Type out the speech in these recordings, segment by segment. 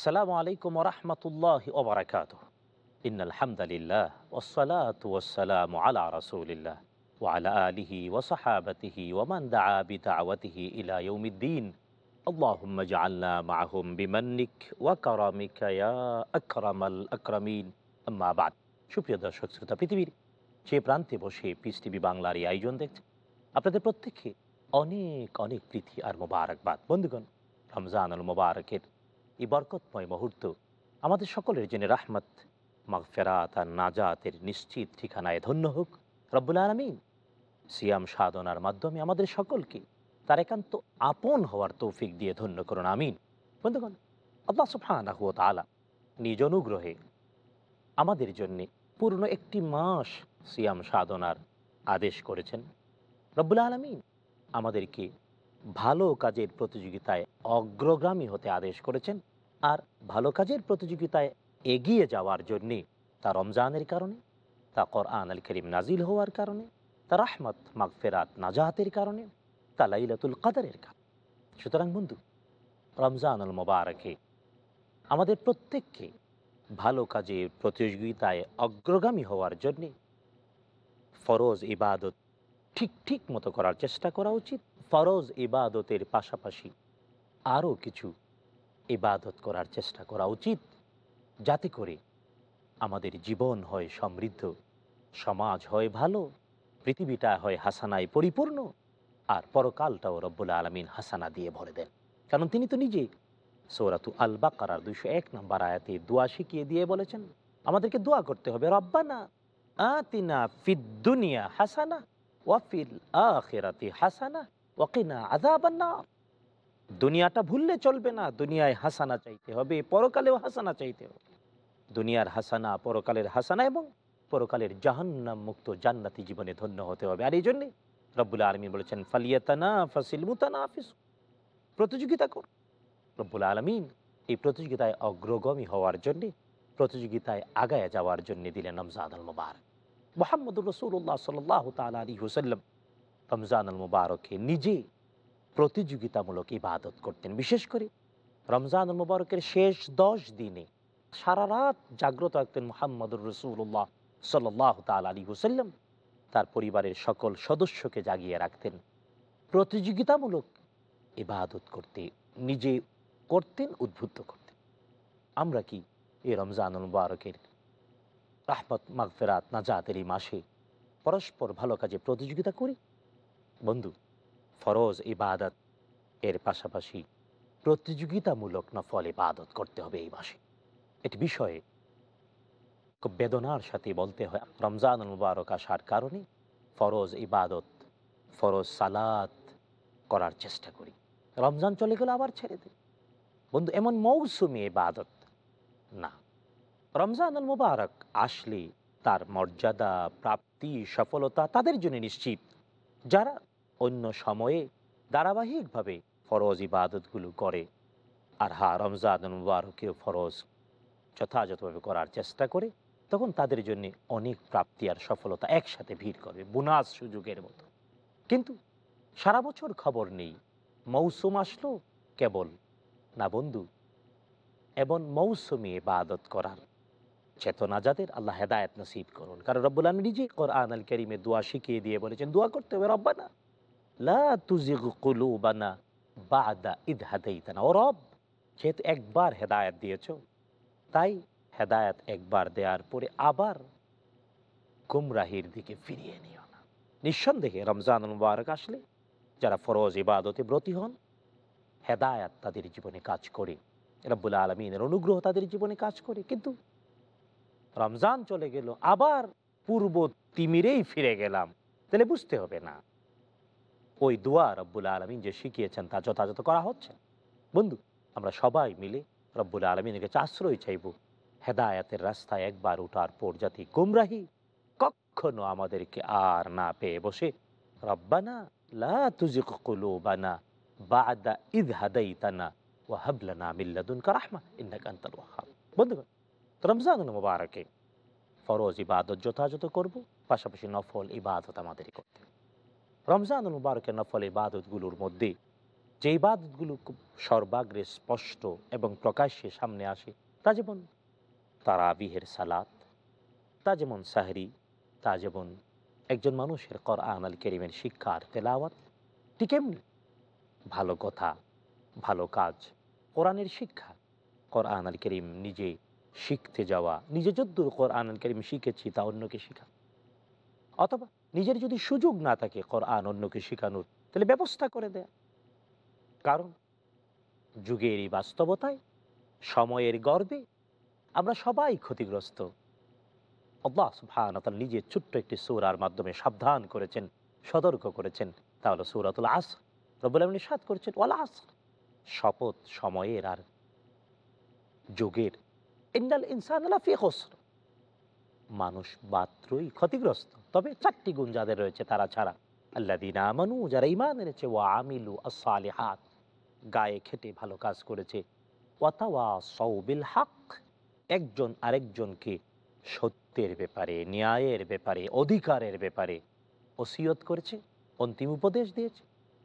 আসসালামু আলাইকুম রহমতুল্লাহ ওবরাকাত ইন আলহামদুলিল্লাহ ওসলাত ওসালাম আলা রসুলিল্লাহ وعلى آله وصحابته ومن دعا بدعوته إلى يوم الدين اللهم اجعلنا معهم بمنك وكرمك يا أكرم الأكرمين أما بعد সুপ্রিয় দর্শক শ্রোতা পৃথিবীর যে প্রান্তে বসে পিস টিভি বাংলার এই আয়োজন দেখছে আপনাদের প্রত্যেককে অনেক অনেক প্রীতি আর মোবারকবাদ বন্ধুগণ রমজানুল মোবারকের এই বরকতময় মুহূর্ত আমাদের সকলের জন্য রাহমত। মাগফেরাত আর নাজাতের নিশ্চিত ঠিকানায় ধন্য হোক রব্বুল আলমিন। সিয়াম সাধনার মাধ্যমে আমাদের সকলকে তার একান্ত আপন হওয়ার তৌফিক দিয়ে ধন্য করুন, আমিন। বন্ধুগণ, আল্লাহ সুফানাহ তালা নিজ অনুগ্রহে আমাদের জন্যে পূর্ণ একটি মাস সিয়াম সাধনার আদেশ করেছেন। রব্বুল আলমিন আমাদেরকে ভালো কাজের প্রতিযোগিতায় অগ্রগামী হতে আদেশ করেছেন। আর ভালো কাজের প্রতিযোগিতায় এগিয়ে যাওয়ার জন্যে, তা রমজানের কারণে, তা কোরআন আল করিম নাজিল হওয়ার কারণে, তা রাহমত, মাগফেরাত নাজাহাতের কারণে, তা লাইলাতুল কাদারের কারণে। সুতরাং বন্ধু, রমজানুল মোবারকে আমাদের প্রত্যেককে ভালো কাজের প্রতিযোগিতায় অগ্রগামী হওয়ার জন্যে ফরজ ইবাদত ঠিক ঠিক মতো করার চেষ্টা করা উচিত। ফরজ ইবাদতের পাশাপাশি আরও কিছু ইবাদত করার চেষ্টা করা উচিত, যাতে করে আমাদের জীবন হয় সমৃদ্ধ, সমাজ হয় ভালো, পৃথিবীটা হয় হাসানায় পরিপূর্ণ, আর পরকালটাও রব্বুল আলমিন হাসানা দিয়ে ভরে দেন। কারণ তিনি তো নিজে সৌরাতু আল বাকার দুইশো এক নম্বর আয়াতে দোয়া শিখিয়ে দিয়ে বলেছেন, আমাদেরকে দোয়া করতে হবে, রব্বানা আতিনা ফিদ্দুনিয়া হাসানা ওয়াফিল আখেরাতে হাসানা ওয়াকিনা আজাবান্না দুনিয়াটা ভুললে চলবে না, দুনিয়ায় হাসানা চাইতে হবে, পরকালেও হাসানা চাইতে হবে। দুনিয়ার হাসানা, পরকালের হাসানা এবং পরকালের জাহান্নাম মুক্ত জান্নাতি জীবনে ধন্য হতে হবে। আর এই জন্যে রব্বুল আলমী বলেছেন ফালিয়াতানা ফাসিল মুতানা আফিস প্রতিযোগিতা কর। রব্বুল আলমিন এই প্রতিযোগিতায় অগ্রগামী হওয়ার জন্যে, প্রতিযোগিতায় আগায় যাওয়ার জন্য দিলেন রমজান আল মুবারক। মোহাম্মদুর রসুল্লাহ সাল্লাহ তাল আলী হুসাল্লাম রমজান আল মুবারককে নিজে প্রতিযোগিতামূলক ইবাদত করতেন। বিশেষ করে রমজান মুবারকের শেষ দশ দিনে সারা রাত জাগ্রত রাখতেন মোহাম্মদুর রসুল্লাহ সাল্লাহ তাল আলী হুসাল্লাম তার পরিবারের সকল সদস্যকে জাগিয়ে রাখতেন। প্রতিযোগিতামূলক ইবাদত করতে, নিজে করতেন, উদ্বুদ্ধ করতেন। আমরা কি এই রমজানুল মুবারকের রাহমত, মাগফেরাত, নাজাতের এই মাসে পরস্পর ভালো কাজে প্রতিযোগিতা করি? বন্ধু ফরজ ইবাদত। এর পাশাপাশি প্রতিযোগিতামূলক নফল ইবাদত করতে হবে এই মাসে। এটি বিষয়ে খুব বেদনার সাথে বলতে হয়। রমজানুল মুবারক আসার কারণে ফরজ ইবাদত, ফরজ সালাত করার চেষ্টা করি। রমজান চলে গেলে আবার ছেড়ে দেয় বন্ধু, এমন মৌসুমি ইবাদত না। রমজানুল মুবারক আসলে তার মর্যাদা, প্রাপ্তি, সফলতা তাদের জন্য নিশ্চিত। যারা অন্য সময়ে ধারাবাহিকভাবে ফরজ ইবাদতগুলো করে। আর হা রমজানুল মুবারকেও ফরজ যথাযথভাবে করার চেষ্টা করে, তখন তাদের জন্য অনেক প্রাপ্তি আর সফলতা একসাথে ভিড় করবে বোনাস সুযোগের মতো। কিন্তু সারা বছর খবর নেই, মৌসুম আসলো কেবল। না বন্ধু এবং মৌসুমি ইবাদত করার চেতনা যাদের, আল্লাহ হেদায়ত নসিব করুন। কারণ রব্বুল আমি নিজে কোরআন আল করিমে দোয়া শিখিয়ে দিয়ে বলেছেন, দোয়া করতে হবে রব্বানা। লা যেহেতু একবার হেদায়ত দিয়েছ, তাই হেদায়ত একবার দেওয়ার পরে আবার গুমরাহির দিকে ফিরিয়ে নিও না। নিঃসন্দেহে রমজান মুবারক আসলে যারা ফরজ ইবাদতে ব্রতী হন, হেদায়াত তাদের জীবনে কাজ করে, রব্বুল আলমিনের অনুগ্রহ তাদের জীবনে কাজ করে। কিন্তু রমজান চলে গেল, আবার পূর্ব তিমিরেই ফিরে গেলাম। তাহলে বুঝতে হবে না ওই দোয়া রব্বুল আলমিন যে শিখিয়েছেন তা যথাযথ করা হচ্ছে। বন্ধু, আমরা সবাই মিলে রব্বুল আলমিনের কাছে আশ্রয় চাইব। হেদায়াতের রাস্তায় একবার ওঠার পর যাতে গুমরাহি কখনো আমাদেরকে আর না পেয়ে বসে। রব্বানা লা ইবাদত যথাযথ করব, পাশাপাশি নফল ইবাদত আমাদেরই করতে। রমজানুল মুবারকের নফল ইবাদতগুলোর মধ্যে যে ইবাদতগুলো খুব সর্বাগ্রে স্পষ্ট এবং প্রকাশ্যে সামনে আসে, তা যেমন তারাবিহের সালাত, তা যেমন সাহরি, তা যেমন একজন মানুষের কর আনাল কেরিমের শিক্ষার তেলাওয়াত, ঠিক এমনি ভালো কথা, ভালো কাজ, কোরআনের শিক্ষা, কোরআন আল কেরিম নিজে শিখতে যাওয়া, নিজে যদ্দূর কোরআন আল করিম শিখেছি তা অন্যকে শেখা। অথবা নিজের যদি সুযোগ না থাকে কোরআন অন্যকে শেখানোর, তাহলে ব্যবস্থা করে দেয়। কারণ যুগের এই বাস্তবতায়, সময়ের গর্বে আমরা সবাই ক্ষতিগ্রস্ত। আল্লাহ সুবহান তার নিজের ছোট্ট একটি সূরার মাধ্যমে সাবধান করেছেন, সতর্ক করেছেন। তা হলো সূরাতুল আস রব্বুল আলমিন সাদ করেছেন, ওয়াল আস শপথ সময়ের আর যুগের। ইন্দাল ইনসান লাফি খসর। মানুষ মাত্রই ক্ষতিগ্রস্ত। তবে চারটি গুণ যাদের রয়েছে তারা ছাড়া। আল্লাহ দিন আমানু, যারা ইমান এনেছে, ওয়া আমিলু আসালে হাত গায়ে খেটে ভালো কাজ করেছে। সৌবিল হক একজন আরেকজনকে সত্যের ব্যাপারে, ন্যায়ের ব্যাপারে, অধিকারের ব্যাপারে ওসিয়ত করেছে, অন্তিম উপদেশ দিয়েছে।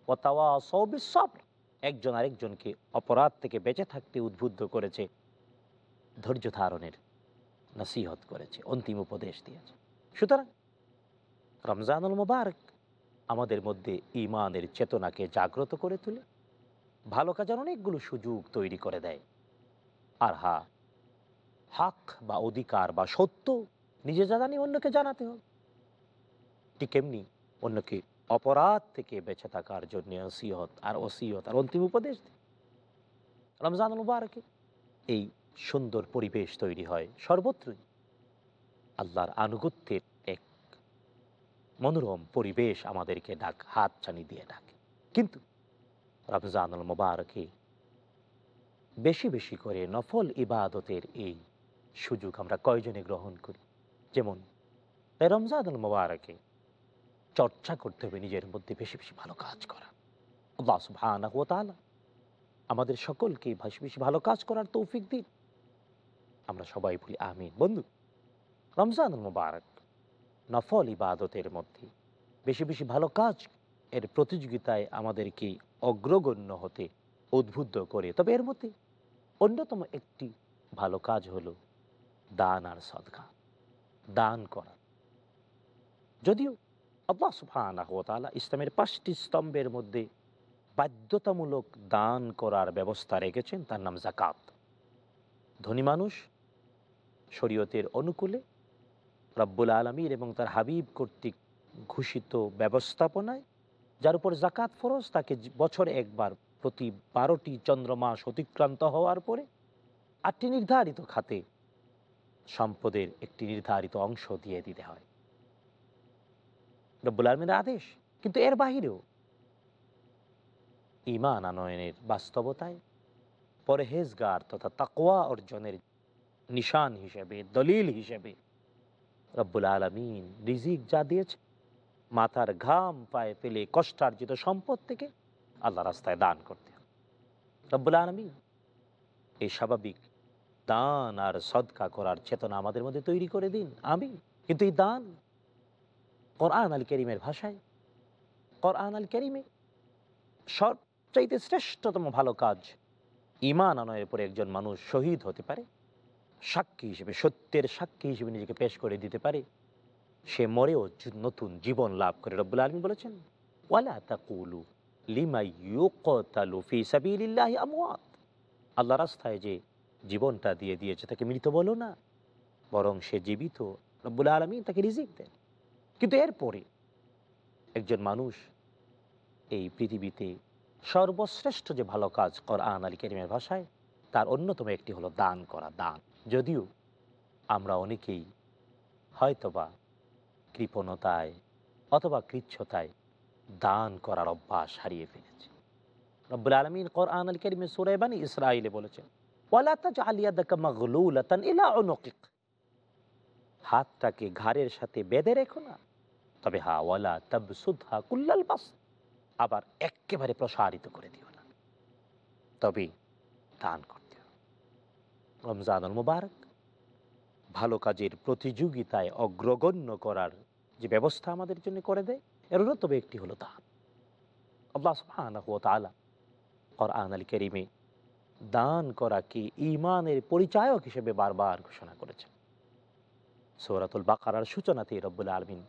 ওয়াতাওয়া সৌবিল সবর একজন আরেকজনকে অপরাধ থেকে বেঁচে থাকতে উদ্বুদ্ধ করেছে। ধৈর্য ধারণের নসিহত করেছে, অন্তিম উপদেশ দিয়েছে। সুতরাং রমজানুল মুবারক আমাদের মধ্যে ইমানের চেতনাকে জাগ্রত করে তোলে, ভালো কাজের অনেকগুলো সুযোগ তৈরি করে দেয়। আর হা হাক বা অধিকার বা সত্য নিজে জানানি অন্যকে জানাতে হবে। ঠিক এমনি অন্যকে অপরাধ থেকে বেঁচে থাকার জন্য ওসিয়ত আর ওসিয়ত আর অন্তিম উপদেশ দেয় রমজান মুবারকে এই সুন্দর পরিবেশ তৈরি হয়। সর্বত্রই আল্লাহর আনুগত্যের এক মনোরম পরিবেশ আমাদেরকে ডাক হাত চানি দিয়ে ডাকে। কিন্তু রমজানুল মুবারকে বেশি বেশি করে নফল ইবাদতের এই সুযোগ আমরা কয়জনে গ্রহণ করি? যেমন রমজানুল মুবারকে চর্চা করতে হবে নিজের মধ্যে বেশি বেশি ভালো কাজ করা। আল্লাহ তাআলা আমাদের সকলকে বেশি বেশি ভালো কাজ করার তৌফিক দিন। আমরা সবাই বলি আমিন। বন্ধু, রমজানুল মুবারক, নফল ইবাদতের মধ্যে বেশি বেশি ভালো কাজ এর প্রতিযোগিতায় আমাদেরকে অগ্রগণ্য হতে উদ্বুদ্ধ করে। তবে এর মধ্যে অন্যতম একটি ভালো কাজ হলো দান আর সদকা, দান করা। যদিও আল্লাহ সুবহানাহু ইসলামের পাঁচটি স্তম্ভের মধ্যে বাধ্যতামূলক দান করার ব্যবস্থা রেখেছেন, তার নাম জাকাত ধনী মানুষ শরীয়তের অনুকূলে রব্বুল আলমীর এবং তার হাবিব কর্তৃক ঘোষিত ব্যবস্থাপনায়, যার উপর জাকাত ফরজ, তাকে বছরে একবার প্রতি বারোটি চন্দ্রমাস অতিক্রান্ত হওয়ার পরে আটটি নির্ধারিত খাতে সম্পদের একটি নির্ধারিত অংশ দিয়ে দিতে হয়। রব্বুল আলমীর আদেশ, কিন্তু এর বাহিরেও ইমান আনয়নের বাস্তবতায় পরহেজগার তথা তাকোয়া অর্জনের নিশান হিসেবে, দলিল হিসেবে। রব্বুল আলমিন রিজিক যা দিয়েছে, মাথার ঘাম পায়ে ফেলে কষ্টার্জিত সম্পদ থেকে আল্লাহ রাস্তায় দান করতে রব্বুল আলমিন, এই স্বাভাবিক দান আর সদকা করার চেতনা আমাদের মধ্যে তৈরি করে দিন। আমি কিন্তু এই দান কোরআন আল করিমের ভাষায়, কোরআন আল করিমে সবচাইতে শ্রেষ্ঠতম ভালো কাজ ইমান আনয়ের পরে একজন মানুষ শহীদ হতে পারে। সাক্ষী হিসেবে, সত্যের সাক্ষী হিসেবে নিজেকে পেশ করে দিতে পারে। সে মরেও নতুন জীবন লাভ করে, রব্বুল আলমী বলেছেন, ওয়ালা তাকুলু আল্লাহ রাস্তায় যে জীবনটা দিয়ে দিয়েছে, তাকে মৃত বলো না, বরং সে জীবিত, রব্বুল আলমী তাকে রিজিক দেন। কিন্তু এরপরে একজন মানুষ এই পৃথিবীতে সর্বশ্রেষ্ঠ যে ভালো কাজ কোরআন আলী কেরিমের ভাষায়, তার অন্যতম একটি হলো দান করা, দান। যদিও আমরা অনেকেই হয়তোবা কৃপণতায় অথবা কৃচ্ছতায় দান করার অভ্যাস হারিয়ে ফেলেছি। রব্বুল আলমিন কোরআন আল করিমে সুরাইবানি ইসরায়েলে বলেছেন হাতটাকে ঘাড়ের সাথে বেঁধে রেখো না। তবে হা, ওয়ালা তাবসুদহা কুল্লাল বাস আবার একেবারে প্রসারিত করে দিও না। তবে দান হবে রমজানুল মুবারক, ভালো কাজের প্রতিযোগিতায় অগ্রগণ্য করার যে ব্যবস্থা আমাদের জন্য করে দেয়, এর অন্যতম একটি হলো দান আল্লাহ সুবহানাহু ওয়া তাআলা কোরআন আল কারীমে দান করাকে ইমানের পরিচায়ক হিসেবে বারবার ঘোষণা করেছেন। সূরাতুল বাকারার সূচনাতে রব্বুল আলামিন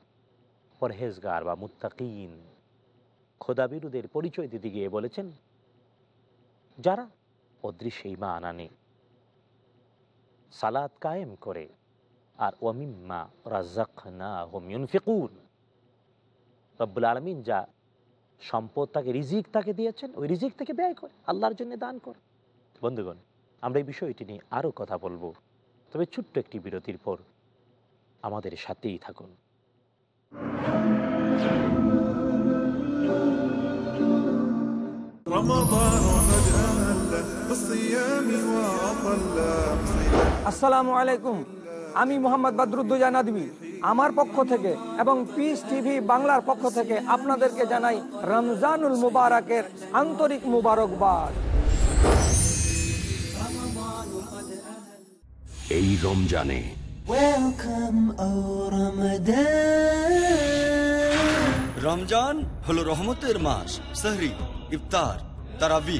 পরহেজগার বা মুত্তাকিন, খোদাবিরুদের পরিচয় দিতে গিয়ে বলেছেন, যারা অদৃশ্যে ইমান আনে সালাত কায়েম করে আর ওয়ামিম্মা রাজাকনা হোম ইউনফিকুন রব্বুল আলমিন যা সম্পদ তাকে রিজিক তাকে দিয়েছেন ওই রিজিক থেকে ব্যয় করে আল্লাহর জন্য দান করে বন্ধুগণ আমরা এই বিষয়টি নিয়ে আরও কথা বলবো তবে ছোট্ট একটি বিরতির পর আমাদের সাথেই থাকুন رمضان আসসালামু আলাইকুম। আমি মোহাম্মদ বদরুদ্দোজা নদী আমার পক্ষ থেকে এবং পিস টিভি বাংলার পক্ষ থেকে আপনাদেরকে জানাই রমজানুল মুবারকের আন্তরিক মুবারকবাদ। এই রমজানে রমজান হলো রহমতের মাস সাহরি ইফতার তারাবি।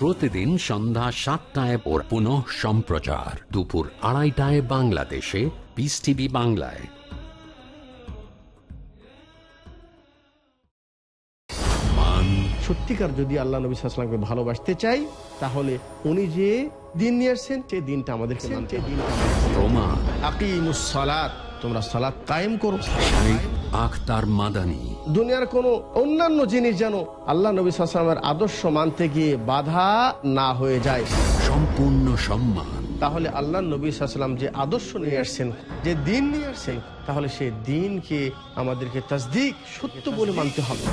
প্রতিদিন সন্ধ্যা সাতটায় ওর পুনঃ সম্প্রচার। দুপুর আড়াইটায় বাংলাদেশে পিস টিভি বাংলায়। মান সত্যিকার যদি আল্লাহ নবী সাল্লামকে ভালোবাসতে চাই তাহলে উনি যে দিন নিয়ে আসছেন সেই দিনটা আমাদের তোমরা সালাত কায়েম করো। আখতার মাদানী। দুনিয়ার কোনো অন্যান্য জিনিস যেন আল্লাহ নবী সাল্লামের আদর্শ মানতে গিয়ে বাধা না হয়ে যায়। সম্পূর্ণ সম্মান। তাহলে আল্লাহ নবী সাল্লাম যে আদর্শ নিয়ে আসছেন যে দিন নিয়ে আসছেন তাহলে সেই দিনকে আমাদেরকে তাসদিক সত্য বলে মানতে হবে।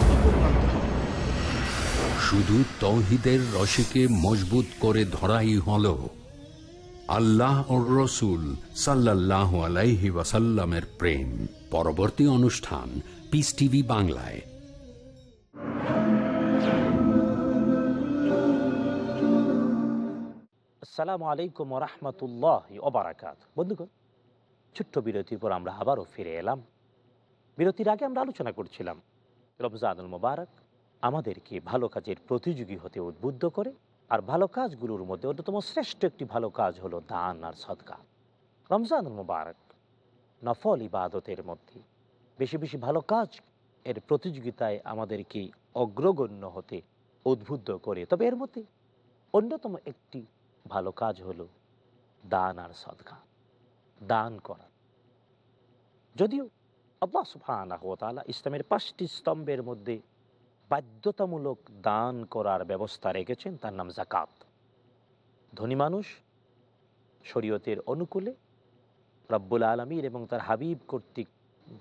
শুধু তৌহিদের রশিকে মজবুত করে ধরাই হল আল্লাহ ও রসুল সাল্লাহ আলাইহি ওয়াসাল্লামের প্রেম। পরবর্তী অনুষ্ঠান পিস টিভি বাংলায়। আসসালামু আলাইকুম রহমতুল্লাহ ওবরাকাত। বন্ধুগণ, ছোট্ট বিরতির পর আমরা আবারও ফিরে এলাম। বিরতির আগে আমরা আলোচনা করছিলাম, রমজানুল মোবারক আমাদেরকে ভালো কাজের প্রতিযোগী হতে উদ্বুদ্ধ করে, আর ভালো কাজগুলোর মধ্যে অন্যতম শ্রেষ্ঠ একটি ভালো কাজ হলো দান আর সদকা। রমজানুল মোবারক নফল ইবাদতের মধ্যে। বেশি বেশি ভালো কাজ এর প্রতিযোগিতায় আমাদেরকে অগ্রগণ্য হতে উদ্বুদ্ধ করে। তবে এর মধ্যে অন্যতম একটি ভালো কাজ হলো দান আর সদকা, দান করা। যদিও আল্লাহ তাআলা ইসলামের পাঁচটি স্তম্ভের মধ্যে বাধ্যতামূলক দান করার ব্যবস্থা রেখেছেন, তার নাম জাকাত ধনী মানুষ শরীয়তের অনুকূলে রব্বুল আলমীর এবং তার হাবিব কর্তৃক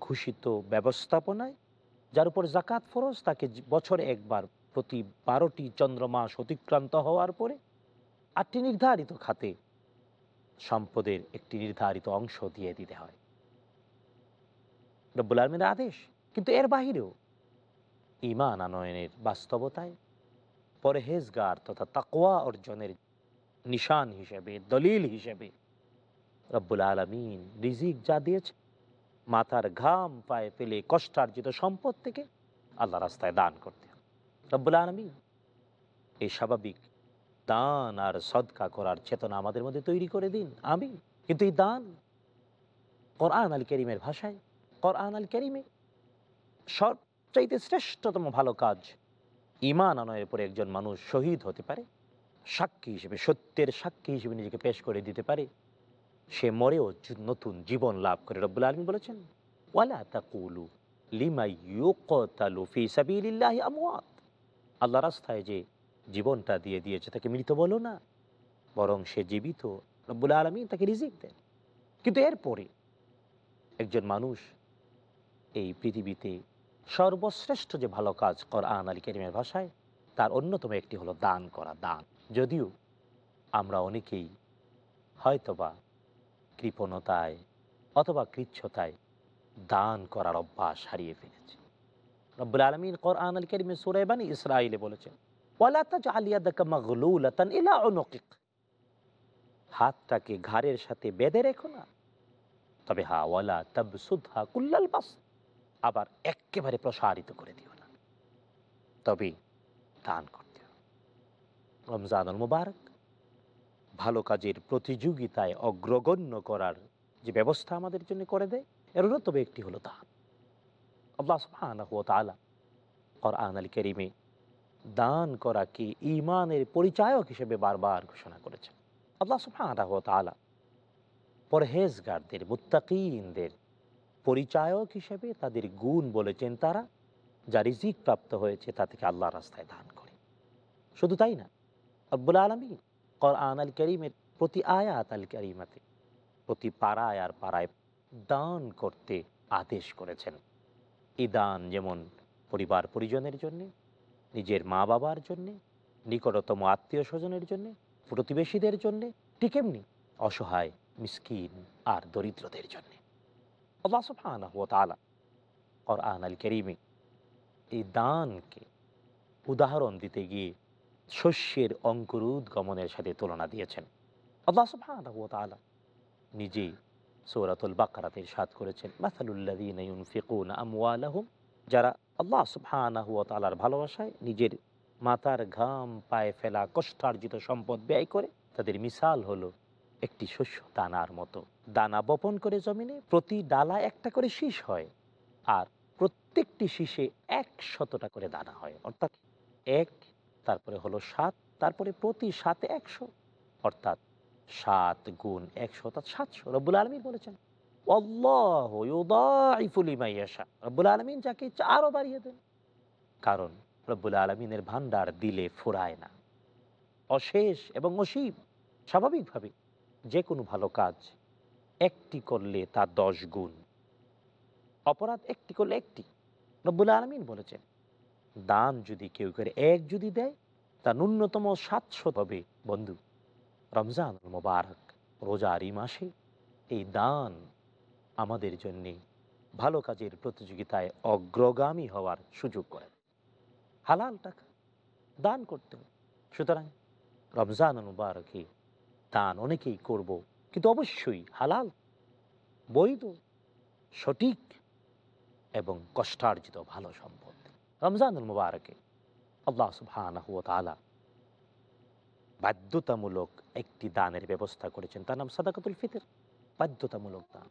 ঘোষিত ব্যবস্থাপনায়, যার উপর জাকাত ফরজ, তাকে বছরে একবার প্রতি বারোটি চন্দ্রমাস অতিক্রান্ত হওয়ার পরে আটটি নির্ধারিত খাতে সম্পদের একটি নির্ধারিত অংশ দিয়ে দিতে হয়। রব্বুল আলমের আদেশ। কিন্তু এর বাহিরেও ইমান আনয়নের বাস্তবতায় পরহেজগার তথা তাকোয়া অর্জনের নিশান হিসেবে, দলিল হিসেবে রব্বুল আলমিন রিজিক যা দিয়েছে মাথার ঘাম পায়ে ফেলে কষ্টার্জিত সম্পদ থেকে আল্লাহ রাস্তায় দান করতে রব্বুল আলমিন এই স্বাভাবিক দান আর সদকা করার চেতনা আমাদের মধ্যে তৈরি করে দিন। আমি কিন্তু এই দান কোরআন আল করিমের ভাষায়, কোরআন আল করিমে সবচাইতে শ্রেষ্ঠতম ভালো কাজ ইমান আনয়ের পরে একজন মানুষ শহীদ হতে পারে, সাক্ষী হিসেবে, সত্যের সাক্ষী হিসেবে নিজেকে পেশ করে দিতে পারে। সে মরেও নতুন জীবন লাভ করে। রব্বুল আলমী বলেছেন, ওয়ালা আমওয়াত। আল্লাহ রাস্তায় যে জীবনটা দিয়ে দিয়েছে, তাকে মৃত বলো না, বরং সে জীবিত। রব্বুল আলমী তাকে রিজিক দেন। কিন্তু এরপরে একজন মানুষ এই পৃথিবীতে সর্বশ্রেষ্ঠ যে ভালো কাজ কোরআন আলী কেরিমের ভাষায়, তার অন্যতম একটি হলো দান করা। দান। যদিও আমরা অনেকেই হয়তোবা কৃপণতায় অথবা কৃচ্ছতায় দান করার অভ্যাস হারিয়ে ফেলেছে। রব্বুল আলমিন কোরআন আল করিমে সুরাইবানি ইসরায়েলে বলেছেন হাতটাকে ঘাড়ের সাথে বেঁধে রেখো না। তবে হা, ওয়ালা তাবসুদহা কুল্লাল বাস আবার একেবারে প্রসারিত করে দিও না। তবে দান করতে রমজানুল মুবারক ভালো কাজের প্রতিযোগিতায় অগ্রগণ্য করার যে ব্যবস্থা আমাদের জন্য করে দেয়, এর অন্যতম একটি হলো দান আল্লাহ তাআলা কোরআন আল কারীমে দান করাকে ঈমানের পরিচায়ক হিসেবে বারবার ঘোষণা করেছেন। আল্লাহ সুবহানাহু ওয়া তাআলা পরহেজগারদের, মুত্তাকিনদের পরিচায়ক হিসেবে তাদের গুণ বলেছেন তারা, যা রিজিক প্রাপ্ত হয়েছে তা থেকে আল্লাহ রাস্তায় দান করে শুধু তাই না আব্বুল আলমী কোরআন আল করিমের প্রতি আয়াত আল করিমাতে প্রতি পাড়ায় আর পাড়ায় দান করতে আদেশ করেছেন এই দান যেমন পরিবার পরিজনের জন্যে নিজের মা বাবার জন্যে নিকটতম আত্মীয় স্বজনের জন্যে প্রতিবেশীদের জন্যে ঠিক এমনি অসহায় মিসকিন আর দরিদ্রদের জন্যে আল্লাহ কোরআন আল কারীমে এই দানকে উদাহরণ দিতে গিয়ে শস্যের অঙ্কুরোদ্গমনের সাথে তুলনা দিয়েছেন। আল্লাহ নিজেই সূরাতুল বাকারাতে ইরশাদ করেছেন আমওয়ালাহুম, যারা আল্লাহ সুবহানাহু ওয়া ভালোবাসায় নিজের মাথার ঘাম, পায়ে ফেলা, কষ্টার্জিত সম্পদ ব্যয় করে তাদের মিসাল হলো একটি শস্য দানার মতো। দানা বপন করে জমিনে প্রতি ডালা একটা করে শীষ হয় আর প্রত্যেকটি শীষে একশতটা করে দানা হয়। অর্থাৎ এক তারপরে হলো সাত, তারপরে প্রতি সাতে একশো, অর্থাৎ সাত গুণ একশো, অর্থাৎ সাতশো। রব্বুল আলমী বলেছেন। রব্বুল আলমিন যাকে ইচ্ছা আরও বাড়িয়ে দেন। কারণ রব্বুল আলমিনের ভান্ডার দিলে ফুরায় না। অশেষ এবং অসীম, স্বাভাবিকভাবে যে কোনো ভালো কাজ একটি করলে তার দশ গুণ, অপরাধ একটি করলে একটি। রব্বুল আলমিন বলেছেন দান যদি কেউ করে, এক যদি দেয় তা ন্যূনতম সাতশো হবে। বন্ধু, রমজান মোবারক রোজার এই মাসে এই দান আমাদের জন্যে ভালো কাজের প্রতিযোগিতায় অগ্রগামী হওয়ার সুযোগ করে হালাল টাকা দান করতে হবে। সুতরাং রমজান মুবারকে দান অনেকেই করব, কিন্তু অবশ্যই হালাল, বৈধ, সঠিক এবং কষ্টার্জিত ভালো সম্পদ। রমজানুল মুবারকে আল্লাহ সুবহানাহু বাধ্যতামূলক একটি দানের ব্যবস্থা করেছেন তার নাম সাদাকাতুল ফিতর বাধ্যতামূলক দান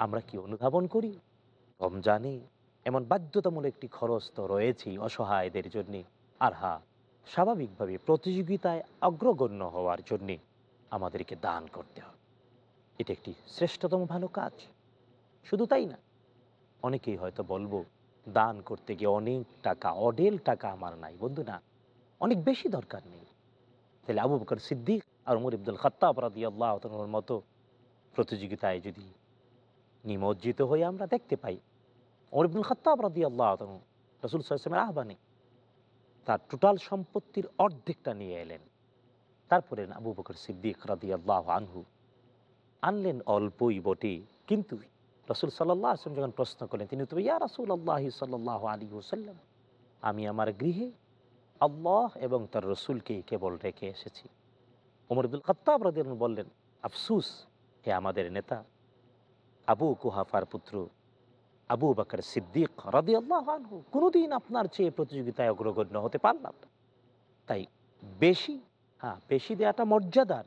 আমরা কি অনুধাবন করি রমজানে এমন বাধ্যতামূলক একটি খরচ তো রয়েছেই অসহায়দের জন্যে আর হা স্বাভাবিকভাবে প্রতিযোগিতায় অগ্রগণ্য হওয়ার জন্যে আমাদেরকে দান করতে হবে এটা একটি শ্রেষ্ঠতম ভালো কাজ শুধু তাই না অনেকেই হয়তো বলব দান করতে গিয়ে অনেক টাকা অডেল টাকা আমার নাই। বন্ধু না অনেক বেশি দরকার নেই। তাহলে আবু বকর সিদ্দিক আর উমর ইবদুল খত্তাব রাদি আল্লাহ মতো প্রতিযোগিতায় যদি নিমজ্জিত হয়ে আমরা দেখতে পাই ওমর ইবদুল খত্তাব রাদি আল্লাহ রসুল সাল্লামের আহ্বানে তার টোটাল সম্পত্তির অর্ধেকটা নিয়ে এলেন। তারপরে আবু বকর সিদ্দিক রাদি আল্লাহ আনহু আনলেন অল্পই বটে, কিন্তু রসুল সাল্লাহ আসলাম যখন প্রশ্ন করলেন, তিনি তো ইয়া রসুল আল্লাহ সাল্লাহ আলী ওসাল্লাম আমি আমার গৃহে আল্লাহ এবং তার রসুলকে কেবল রেখে এসেছি। উমরদুল খত্তাব রাদিয়ান বললেন, আফসুস, হে আমাদের নেতা, আবু কুহাফার পুত্র আবু বাকর সিদ্দিক রাদি আল্লাহ আনহু, কোনোদিন আপনার চেয়ে প্রতিযোগিতায় অগ্রগণ্য হতে পারলাম না। তাই বেশি হ্যাঁ বেশি দেওয়াটা মর্যাদার,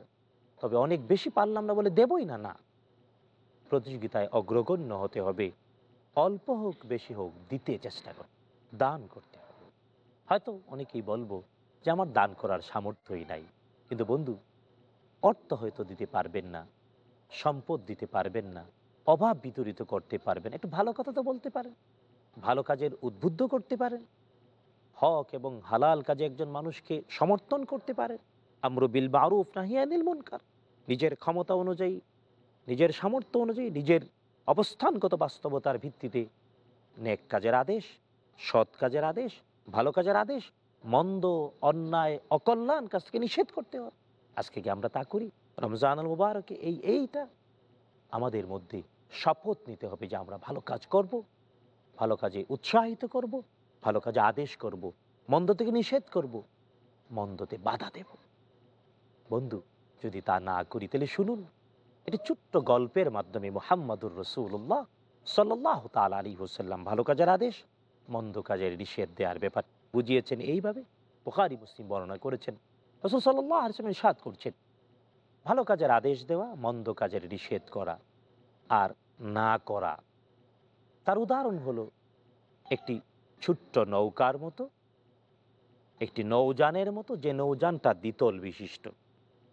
তবে অনেক বেশি পারলাম না বলে দেবই না না। প্রতিযোগিতায় অগ্রগণ্য হতে হবে। অল্প হোক, বেশি হোক, দিতে চেষ্টা কর দান করতে হবে। হয়তো অনেকেই বলব যে আমার দান করার সামর্থ্যই নাই। কিন্তু বন্ধু, অর্থ হয়তো দিতে পারবেন না, সম্পদ দিতে পারবেন না, অভাব বিতরিত করতে পারবেন একটু ভালো কথা তো বলতে পারেন। ভালো কাজের উদ্বুদ্ধ করতে পারেন। হক এবং হালাল কাজে একজন মানুষকে সমর্থন করতে পারেন। আমরু বিল মারুফ নাহিয়ানিল মুনকার। নিজের ক্ষমতা অনুযায়ী নিজের সামর্থ্য অনুযায়ী নিজের অবস্থানগত বাস্তবতার ভিত্তিতে নেক কাজের আদেশ, সৎ কাজের আদেশ, ভালো কাজের আদেশ, মন্দ, অন্যায়, অকল্যাণ কাজ থেকে নিষেধ করতে হবে। আজকে কি আমরা তা করি? রমজান আল মুবারকে এই এইটা আমাদের মধ্যে শপথ নিতে হবে যে আমরা ভালো কাজ করব, ভালো কাজে উৎসাহিত করব, ভালো কাজে আদেশ করব মন্দ থেকে নিষেধ করব, মন্দতে বাধা দেব। বন্ধু, যদি তা না করি, তাহলে শুনুন। এটি ছোট্ট গল্পের মাধ্যমে মোহাম্মদুর রসুল্লাহ সাল্লাহ তাল আলী হুসাল্লাম ভালো কাজের আদেশ, মন্দ কাজের নিষেধ দেওয়ার ব্যাপার বুঝিয়েছেন এইভাবে। বুখারি, মুসলিম বর্ণনা করেছেন। রসুল সাল্লাহ আসলাম সাদ করছেন। ভালো কাজের আদেশ দেওয়া, মন্দ কাজের নিষেধ করা আর না করা। তার উদাহরণ হলো একটি ছোট্ট নৌকার মতো, একটি নৌযানের মতো যে নৌযানটা দ্বিতল বিশিষ্ট।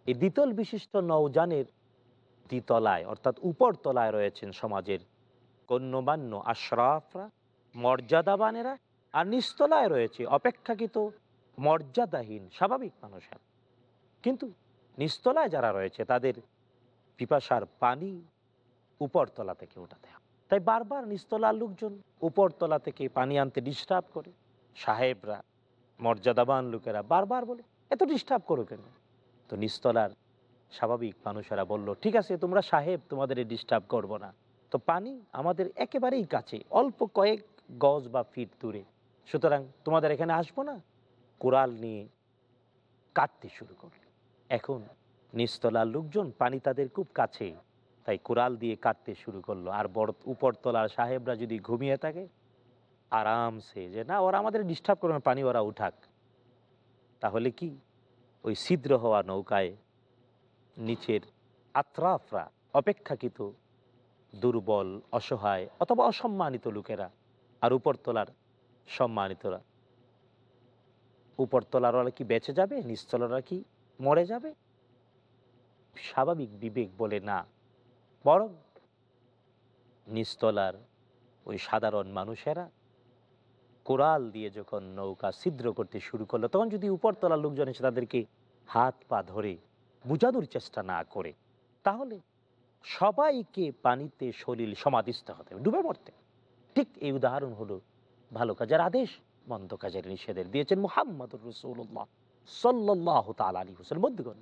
এই দ্বিতল বিশিষ্ট নৌযানের দ্বিতলায় অর্থাৎ উপর তলায় রয়েছেন সমাজের গণ্যমান্য আশরাফরা, মর্যাদাবানেরা আর নিস্তলায় রয়েছে অপেক্ষাকৃত মর্যাদাহীন, স্বাভাবিক মানুষের। কিন্তু নিস্তলায় যারা রয়েছে, তাদের পিপাসার পানি উপরতলা থেকে ওঠাতে হয়। তাই বারবার নিস্তলার লোকজন উপরতলা থেকে পানি আনতে ডিস্টার্ব করে। সাহেবরা, মর্যাদাবান লোকেরা বারবার বলে, এত ডিস্টার্ব করো কেন? তো নিস্তলার স্বাভাবিক মানুষেরা বলল, ঠিক আছে, তোমরা সাহেব, তোমাদের ডিস্টার্ব করব না। তো পানি আমাদের একেবারেই কাছে, অল্প কয়েক গজ বা ফিট দূরে। সুতরাং তোমাদের এখানে আসব না? কোরাল নিয়ে কাটতে শুরু করল। এখন নিস্তলার লোকজন পানি তাদের খুব কাছে, তাই কোরাল দিয়ে কাটতে শুরু করল। আর বড় উপরতলার সাহেবরা যদি ঘুমিয়ে থাকে, আরামসে যে, না, ওরা আমাদের ডিস্টার্ব করবে, পানি ওরা উঠাক। তাহলে কি? ওই ছিদ্র হওয়া নৌকায় নিচের আত্রাফরা, অপেক্ষাকৃত দুর্বল, অসহায় অথবা অসম্মানিত লোকেরা আর উপরতলার সম্মানিতরা। উপরতলারওয়ালা কি বেঁচে যাবে? নিচতলারা কি মরে যাবে? স্বাভাবিক বিবেক বলে না, বরং নিচতলার ওই সাধারণ মানুষেরা কোরাল দিয়ে যখন নৌকা ছিদ্র করতে শুরু করল, তখন যদি উপরতলার লোকজন এসে তাদেরকে হাত পা ধরে বুঝানোর চেষ্টা না করে, তাহলে সবাইকে পানিতে শরীর সমাধিস্থ হতে হবে, ডুবে মরতে। ঠিক এই উদাহরণ হলো ভালো কাজের আদেশ, মন্দ কাজের নিষেধের দিয়েছেন মোহাম্মদ রসুল্লাহ সাল্লাহ তাল আলী হোসেন বন্ধুগণ,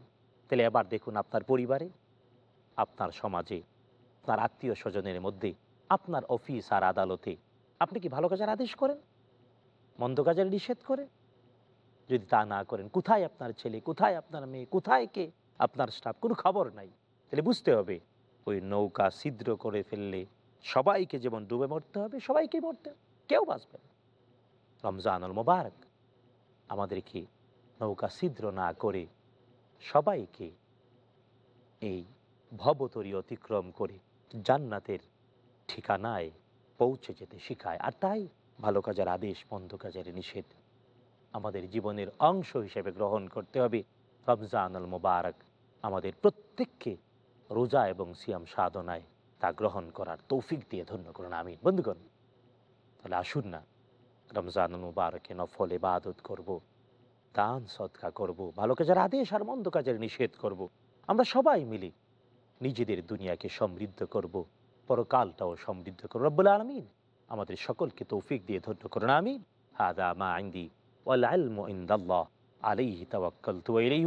তাহলে এবার দেখুন আপনার পরিবারে, আপনার সমাজে, আপনার আত্মীয় স্বজনের মধ্যে, আপনার অফিস আর আদালতে আপনি কি ভালো কাজের আদেশ করেন? মন্দ কাজের নিষেধ করেন? যদি তা না করেন, কোথায় আপনার ছেলে, কোথায় আপনার মেয়ে, কোথায় কে? আপনার স্টাফ, কোনো খবর নাই। তাহলে বুঝতে হবে, ওই নৌকা ছিদ্র করে ফেললে সবাইকে যেমন ডুবে মরতে হবে সবাইকে মরতে। কেউ বাঁচবে রমজানুল মোবারক আমাদেরকে নৌকা ছিদ্র না করে সবাইকে এই ভবতরী অতিক্রম করে জান্নাতের ঠিকানায় পৌঁছে যেতে শেখায়। আর তাই ভালো কাজের আদেশ, মন্দ কাজের নিষেধ আমাদের জীবনের অংশ হিসেবে গ্রহণ করতে হবে। রমজানুল মোবারক আমাদের প্রত্যেককে রোজা এবং সিয়াম সাধনায় তা গ্রহণ করার তৌফিক দিয়ে ধন্য করুন আমি বন্ধুগণ, তাহলে আসুন না রমজানুল মুবারকে নফল ইবাদত করব। দান সৎকা করব। ভালো কাজের আদেশ আর মন্দ কাজের নিষেধ করব। আমরা সবাই মিলে নিজেদের দুনিয়াকে সমৃদ্ধ করব। পরকালটাও সমৃদ্ধ করব রব্বুল আলমিন আমাদের সকলকে তৌফিক দিয়ে ধন্য করুন, আমিন হাদা মা আইন্দি ওয়াল ইলমু ইনদাল্লাহ, আলাইহি তাওয়াক্কালতু ওয়া ইলাইহি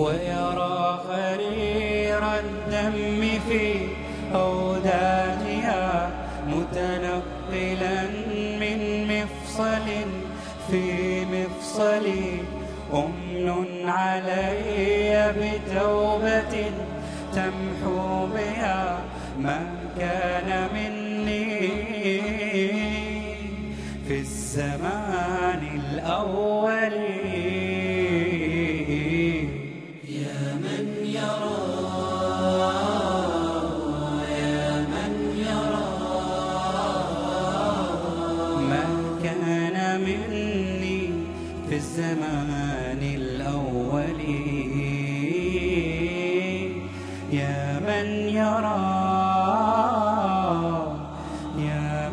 ويرى خرير الدم في أودانها متنقلا من مفصل في مفصل أمن علي بتوبة تمحو بها من كان مني. في الزمان الأول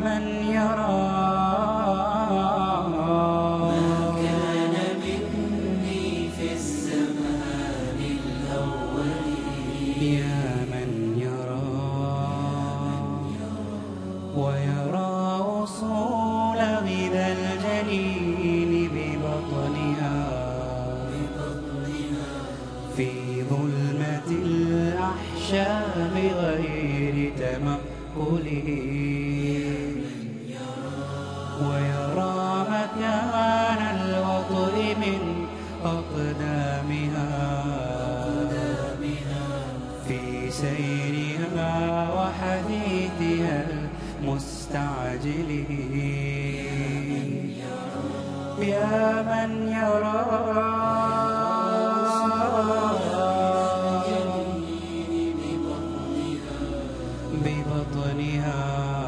من يرى ببطنها.